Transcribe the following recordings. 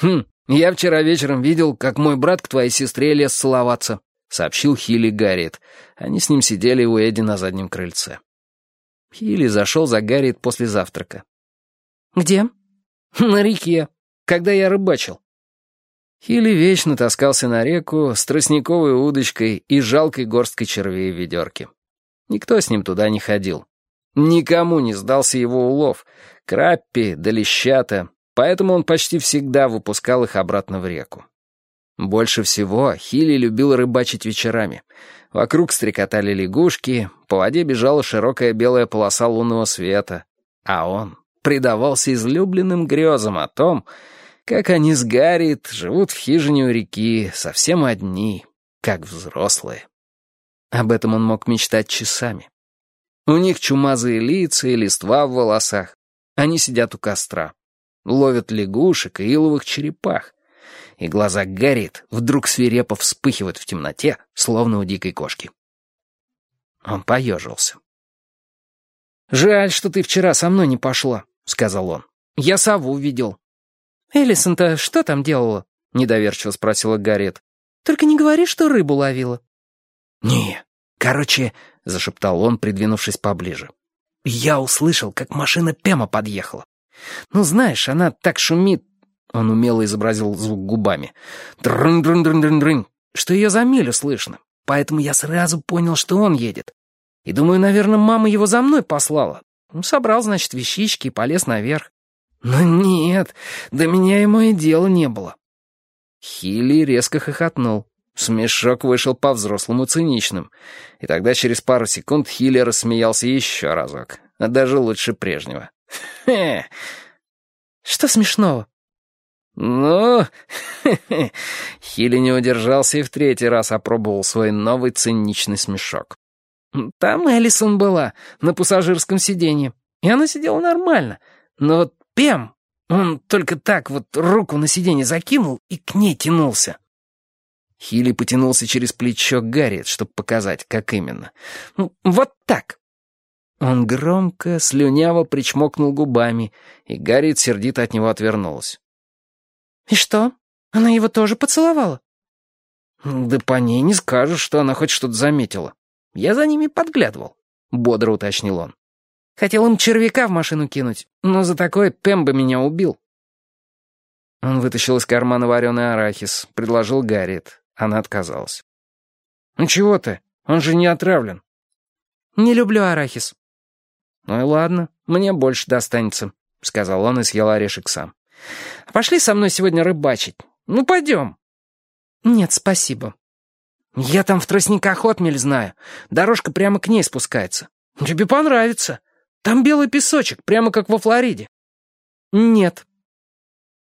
«Хм, я вчера вечером видел, как мой брат к твоей сестре лез целоваться», — сообщил Хилли Гарриет. Они с ним сидели у Эдди на заднем крыльце. Хилли зашел за Гарриет после завтрака. «Где?» «На реке, когда я рыбачил». Хилли вечно таскался на реку с тростниковой удочкой и жалкой горсткой червей в ведерке. Никто с ним туда не ходил. Никому не сдался его улов. Краппи да лещата, поэтому он почти всегда выпускал их обратно в реку. Больше всего Хилли любил рыбачить вечерами. Вокруг стрекотали лягушки, по воде бежала широкая белая полоса лунного света, а он предавался излюбленным грезам о том, как они с Гарриет живут в хижине у реки, совсем одни, как взрослые. Об этом он мог мечтать часами. У них чумазые лица и листва в волосах. Они сидят у костра ловят лягушек и иловых черепах. И глаза Гарриет вдруг свирепо вспыхивают в темноте, словно у дикой кошки. Он поежился. «Жаль, что ты вчера со мной не пошла», — сказал он. «Я сову видел». «Элисон-то что там делала?» — недоверчиво спросила Гарриет. «Только не говори, что рыбу ловила». «Не, короче», — зашептал он, придвинувшись поближе. «Я услышал, как машина Пема подъехала. Ну, знаешь, она так шумит...» Он умело изобразил звук губами. «Дрын-дрын-дрын-дрын-дрын», что ее за милю слышно. Поэтому я сразу понял, что он едет. И думаю, наверное, мама его за мной послала. Ну, собрал, значит, вещички и полез наверх. Но нет, до меня ему и дела не было. Хилли резко хохотнул. Смешок вышел по-взрослому циничным. И тогда через пару секунд Хилли рассмеялся еще разок. Даже лучше прежнего. Хе. Что смешного? Ну, Хилли не удержался и в третий раз опробовал свой новый циничный смешок. Там Элисон была, на пассажирском сиденье, и она сидела нормально. Но вот Пем, он только так вот руку на сиденье закинул и к ней тянулся. Хилли потянулся через плечо Гарриет, чтобы показать, как именно. Ну, вот так. Он громко, слюняво причмокнул губами, и Гарриет сердито от него отвернулась. «И что? Она его тоже поцеловала?» «Да по ней не скажешь, что она хоть что-то заметила. Я за ними подглядывал», — бодро уточнил он. «Хотел им червяка в машину кинуть, но за такое Пем бы меня убил». Он вытащил из кармана вареный арахис, предложил Гарриет. Она отказалась. «Ну чего ты? Он же не отравлен». «Не люблю арахис», «Ну и ладно, мне больше достанется», — сказал он и съел орешек сам. «Пошли со мной сегодня рыбачить. Ну, пойдем». «Нет, спасибо». «Я там в тростниках отмель знаю. Дорожка прямо к ней спускается. Тебе понравится. Там белый песочек, прямо как во Флориде». «Нет»,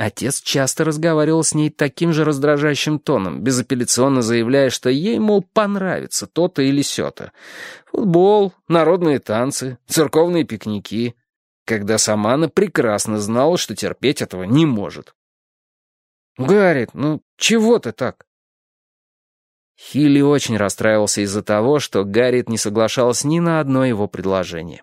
Отец часто разговаривал с ней таким же раздражающим тоном, безапелляционно заявляя, что ей, мол, понравится то-то или сё-то. Футбол, народные танцы, церковные пикники. Когда сама она прекрасно знала, что терпеть этого не может. «Гаррит, ну чего ты так?» Хилли очень расстраивался из-за того, что Гаррит не соглашалась ни на одно его предложение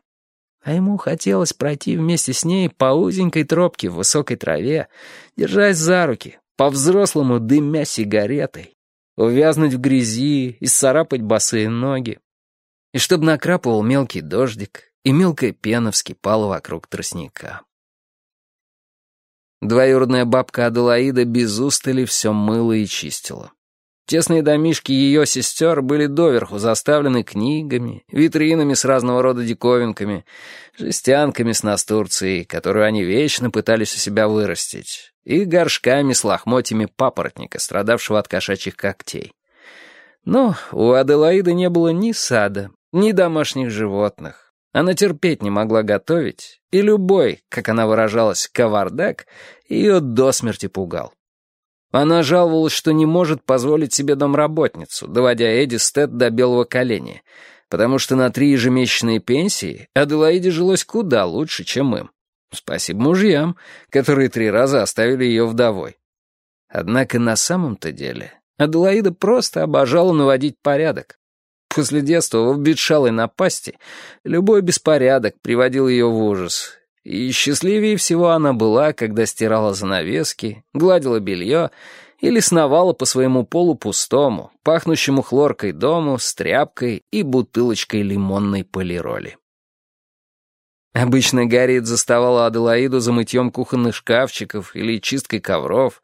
а ему хотелось пройти вместе с ней по узенькой тропке в высокой траве, держась за руки, по-взрослому дымя сигаретой, увязнуть в грязи и царапать босые ноги. И чтобы накрапывал мелкий дождик, и мелкая пена вскипала вокруг тростника. Двоюродная бабка Аделаида без устали все мыла и чистила. Тесные домишки ее сестер были доверху заставлены книгами, витринами с разного рода диковинками, жестянками с настурцией, которую они вечно пытались у себя вырастить, и горшками с лохмотьями папоротника, страдавшего от кошачьих когтей. Но у Аделаиды не было ни сада, ни домашних животных. Она терпеть не могла готовить, и любой, как она выражалась, кавардак, ее до смерти пугал. Она жаловалась, что не может позволить себе домработницу, доводя Эдди Стэд до белого коленя, потому что на три ежемесячные пенсии Аделаиде жилось куда лучше, чем им. Спасибо мужьям, которые три раза оставили ее вдовой. Однако на самом-то деле Аделаида просто обожала наводить порядок. После детства в обветшалой напасти любой беспорядок приводил ее в ужас, и счастливее всего она была, когда стирала занавески, гладила белье или сновала по своему полу пустому, пахнущему хлоркой дому с тряпкой и бутылочкой лимонной полироли. Обычно Гарриет заставала Аделаиду за мытьем кухонных шкафчиков или чисткой ковров,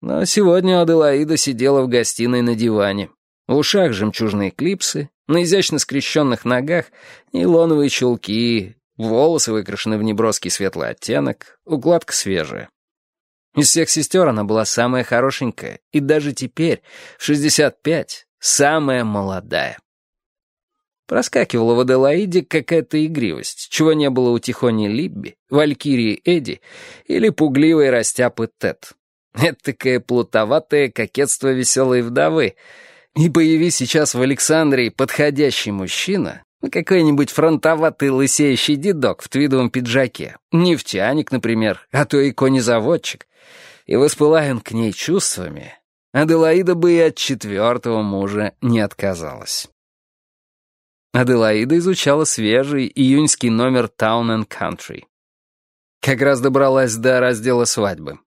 но сегодня Аделаида сидела в гостиной на диване. В ушах жемчужные клипсы, на изящно скрещенных ногах нейлоновые чулки, волосы выкрашены в неброский светлый оттенок, укладка свежая. Из всех сестер она была самая хорошенькая, и даже теперь, в 65, самая молодая. Проскакивала в Аделаиде какая-то игривость, чего не было у Тихони Либби, Валькирии Эдди или пугливой растяпы Тед. Это такое плутоватое кокетство веселой вдовы. И появись сейчас в Александрии подходящий мужчина, какой-нибудь фронтоватый лысеющий дедок в твидовом пиджаке, нефтяник, например, а то и конезаводчик, и воспылая он к ней чувствами, Аделаида бы и от четвертого мужа не отказалась. Аделаида изучала свежий июньский номер Town and Country. Как раз добралась до раздела свадьбы.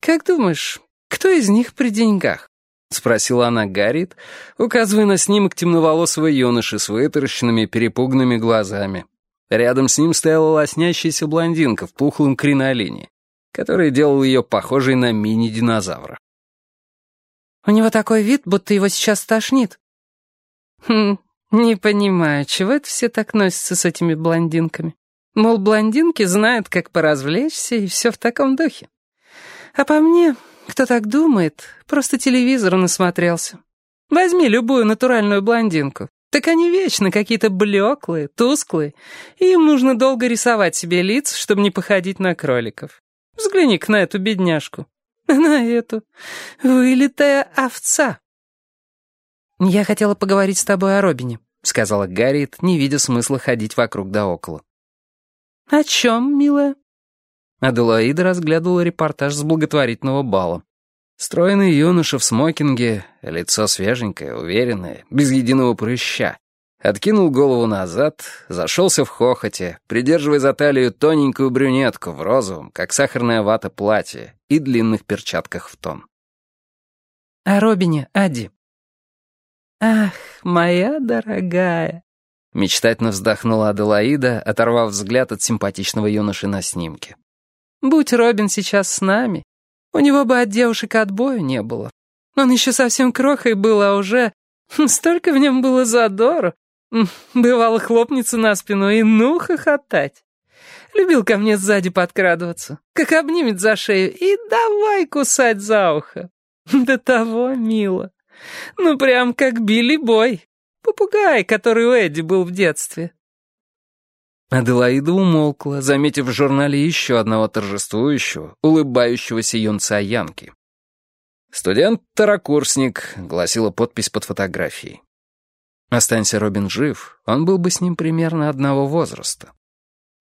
«Как думаешь, кто из них при деньгах?» — спросила она Гаррит, указывая на снимок темноволосого юноши с вытаращенными перепуганными глазами. Рядом с ним стояла лоснящаяся блондинка в пухлом кринолине, который делал ее похожей на мини-динозавра. «У него такой вид, будто его сейчас тошнит». «Хм, «Не понимаю, чего это все так носятся с этими блондинками? Мол, блондинки знают, как поразвлечься, и все в таком духе. А по мне, кто так думает, просто телевизору насмотрелся. Возьми любую натуральную блондинку. Так они вечно какие-то блеклые, тусклые, и им нужно долго рисовать себе лиц, чтобы не походить на кроликов. Взгляни-ка на эту бедняжку. На эту. Вылитая овца. «Я хотела поговорить с тобой о Робине», — сказала Гарриет, не видя смысла ходить вокруг да около. «О чем, милая?» Аделаида разглядывала репортаж с благотворительного бала. Стройный юноша в смокинге, лицо свеженькое, уверенное, без единого прыща. Откинул голову назад, зашелся в хохоте, придерживая за талию тоненькую брюнетку в розовом, как сахарная вата платье, и длинных перчатках в тон. «О Робине, Ади», «Ах, моя дорогая!» Мечтательно вздохнула Аделаида, оторвав взгляд от симпатичного юноши на снимке. «Будь Робин сейчас с нами, у него бы от девушек отбою не было. Он еще совсем крохой был, а уже столько в нем было задору. Бывало хлопнется на спину и ну хохотать. Любил ко мне сзади подкрадываться, как обнимет за шею и давай кусать за ухо. До того мило. Ну, прям как Билли Бой. Попугай, который у Эдди был в детстве. Аделаида умолкла, заметив в журнале еще одного торжествующего, улыбающегося юнца Янки. «Студент-второкурсник», — гласила подпись под фотографией. Останься Робин жив, он был бы с ним примерно одного возраста.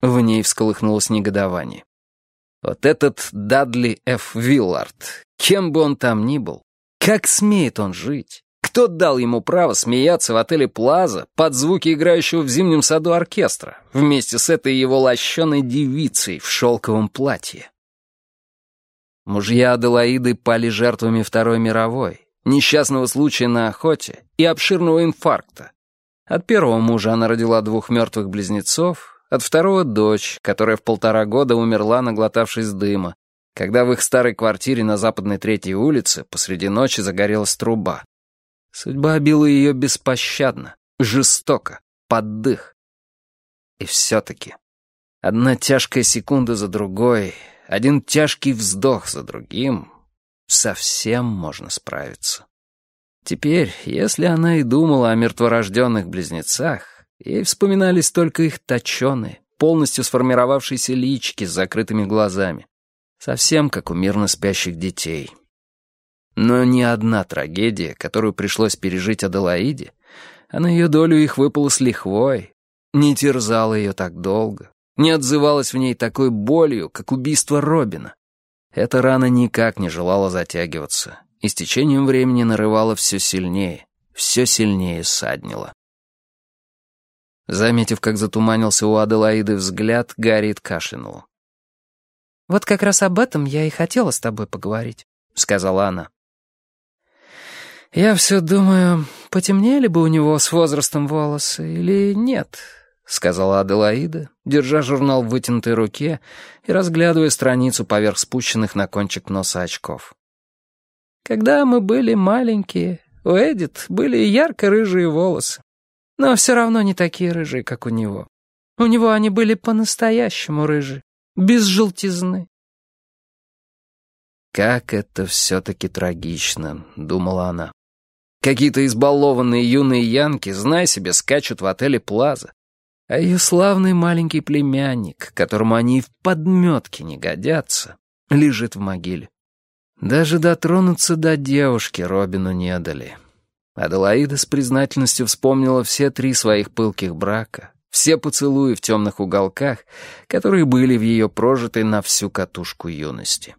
В ней всколыхнулось негодование. Вот этот Дадли Ф. Виллард, кем бы он там ни был, как смеет он жить? Кто дал ему право смеяться в отеле «Плаза» под звуки играющего в зимнем саду оркестра вместе с этой его лощеной девицей в шелковом платье? Мужья Аделаиды пали жертвами Второй мировой, несчастного случая на охоте и обширного инфаркта. От первого мужа она родила двух мертвых близнецов, от второго — дочь, которая в полтора года умерла, наглотавшись дыма, когда в их старой квартире на западной третьей улице посреди ночи загорелась труба. Судьба била ее беспощадно, жестоко, под дых. И все-таки одна тяжкая секунда за другой, один тяжкий вздох за другим, совсем можно справиться. Теперь, если она и думала о мертворожденных близнецах, ей вспоминались только их точеные, полностью сформировавшиеся личики с закрытыми глазами. Совсем как у мирно спящих детей. Но ни одна трагедия, которую пришлось пережить Аделаиде, а на ее долю их выпало с лихвой, не терзала ее так долго, не отзывалась в ней такой болью, как убийство Робина. Эта рана никак не желала затягиваться, и с течением времени нарывала все сильнее, все сильнее саднила. Заметив, как затуманился у Аделаиды взгляд, Гарриет кашлянул. «Вот как раз об этом я и хотела с тобой поговорить», — сказала она. «Я все думаю, потемнели бы у него с возрастом волосы или нет», — сказала Аделаида, держа журнал в вытянутой руке и разглядывая страницу поверх спущенных на кончик носа очков. «Когда мы были маленькие, у Эдит были ярко-рыжие волосы, но все равно не такие рыжие, как у него. У него они были по-настоящему рыжие, без желтизны». «Как это все-таки трагично», — думала она. Какие-то избалованные юные янки, знай себе, скачут в отеле «Плаза». А ее славный маленький племянник, которому они и в подметке не годятся, лежит в могиле. Даже дотронуться до девушки Робину не дали. Аделаида с признательностью вспомнила все три своих пылких брака, все поцелуи в темных уголках, которые были в ее прожитой на всю катушку юности.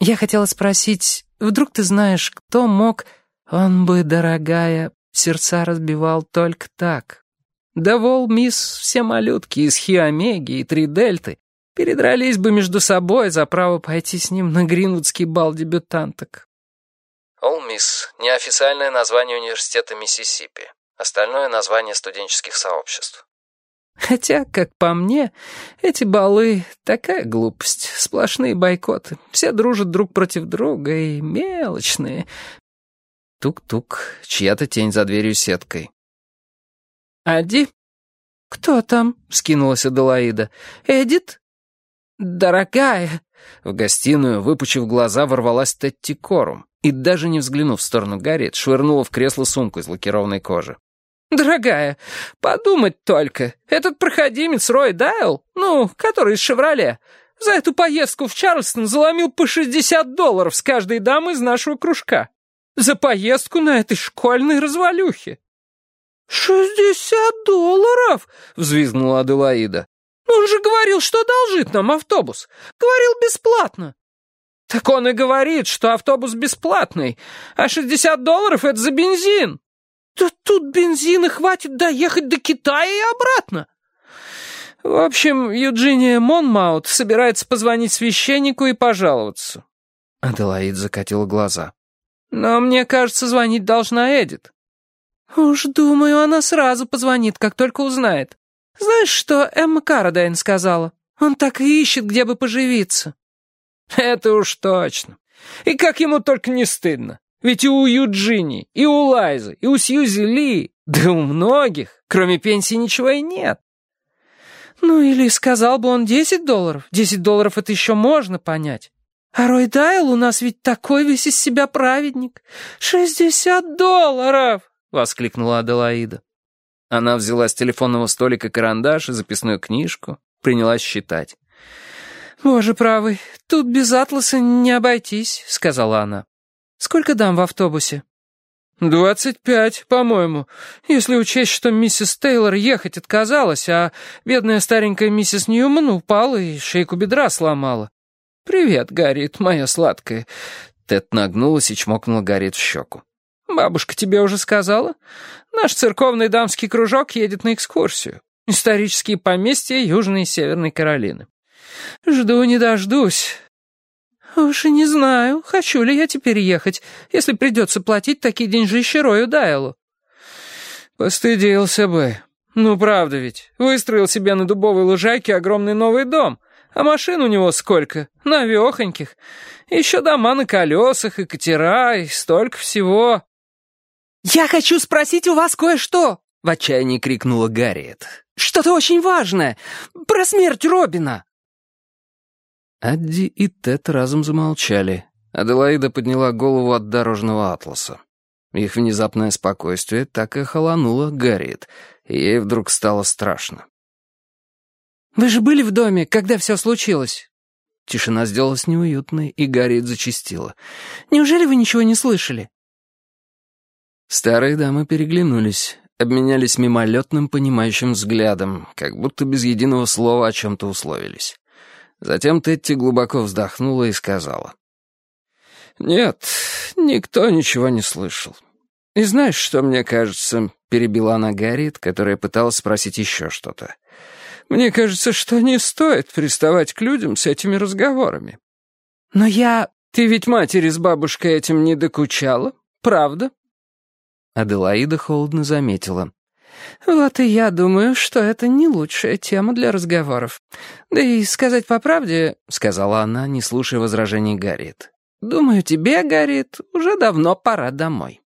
«Я хотела спросить, Вдруг ты знаешь, кто мог... Он бы, дорогая, сердца разбивал только так. Да вол, мисс, все малютки из Хиомеги и Три Дельты передрались бы между собой за право пойти с ним на Гринвудский бал дебютанток. Ол Мисс — неофициальное название университета Миссисипи. Остальное — название студенческих сообществ. Хотя, как по мне, эти балы — такая глупость, сплошные бойкоты. Все дружат друг против друга и мелочные. Тук-тук, чья-то тень за дверью сеткой. «Ади?» «Кто там?» — скинулась Аделаида. «Эдит?» «Дорогая!» В гостиную, выпучив глаза, ворвалась Тетти Корум и, даже не взглянув в сторону Гарриет, швырнула в кресло сумку из лакированной кожи. «Дорогая, подумать только, этот проходимец Рой Дайл, ну, который из «Шевроле», за эту поездку в Чарльстон заломил по 60 долларов с каждой дамы из нашего кружка. За поездку на этой школьной развалюхе». «Шестьдесят долларов?» — взвизгнула Аделаида. «Он же говорил, что одолжит нам автобус. Говорил бесплатно». «Так он и говорит, что автобус бесплатный, а шестьдесят долларов — это за бензин». «Да тут бензина хватит доехать до Китая и обратно!» В общем, Юджиния Монмаут собирается позвонить священнику и пожаловаться. Аделаид закатил глаза. Но мне кажется, звонить должна Эдит. Уж думаю, она сразу позвонит, как только узнает. Знаешь, что Эмма Карадайн сказала? Он так и ищет, где бы поживиться. Это уж точно. И как ему только не стыдно. Ведь и у Юджини, и у Лайзы, и у Сьюзи Ли, да у многих, кроме пенсии, ничего и нет. Ну или сказал бы он 10 долларов. 10 долларов это еще можно понять. А Рой Дайл у нас ведь такой весь из себя праведник. «Шестьдесят долларов!» — воскликнула Аделаида. Она взяла с телефонного столика карандаш и записную книжку, принялась считать. «Боже правый, тут без атласа не обойтись», — сказала она. Сколько дам в автобусе?» «Двадцать пять, по-моему, если учесть, что миссис Тейлор ехать отказалась, а бедная старенькая миссис Ньюман упала и шейку бедра сломала. Привет, Гарриет, моя сладкая». Тед нагнулась и чмокнула Гарриет в щеку. «Бабушка тебе уже сказала? Наш церковный дамский кружок едет на экскурсию. Исторические поместья Южной и Северной Каролины. Жду не дождусь. «Уж и не знаю, хочу ли я теперь ехать, если придется платить такие деньжища Рою Дайлу». «Постыдился бы. Ну, правда ведь. Выстроил себе на дубовой лужайке огромный новый дом. А машин у него сколько? Навехоньких. Еще дома на колесах и катера, и столько всего». «Я хочу спросить у вас кое-что!» — в отчаянии крикнула Гарриет. «Что-то очень важное. Про смерть Робина!» Адди и Тед разом замолчали. Аделаида подняла голову от дорожного атласа. Их внезапное спокойствие так и холонуло Гарриет, и ей вдруг стало страшно. «Вы же были в доме, когда все случилось?» Тишина сделалась неуютной, и Гарриет зачастила. «Неужели вы ничего не слышали?» Старые дамы переглянулись, обменялись мимолетным понимающим взглядом, как будто без единого слова о чем-то условились. Затем Тетти глубоко вздохнула и сказала. «Нет, никто ничего не слышал. И знаешь, что мне кажется, перебила она Гарриет, которая пыталась спросить еще что-то. «Мне кажется, что не стоит приставать к людям с этими разговорами». «Но я...» «Ты ведь матери с бабушкой этим не докучала, правда?» Аделаида холодно заметила. «Вот и я думаю, что это не лучшая тема для разговоров. Да и сказать по правде, — сказала она, не слушая возражений Гарриет, — думаю, тебе, Гарриет, уже давно пора домой».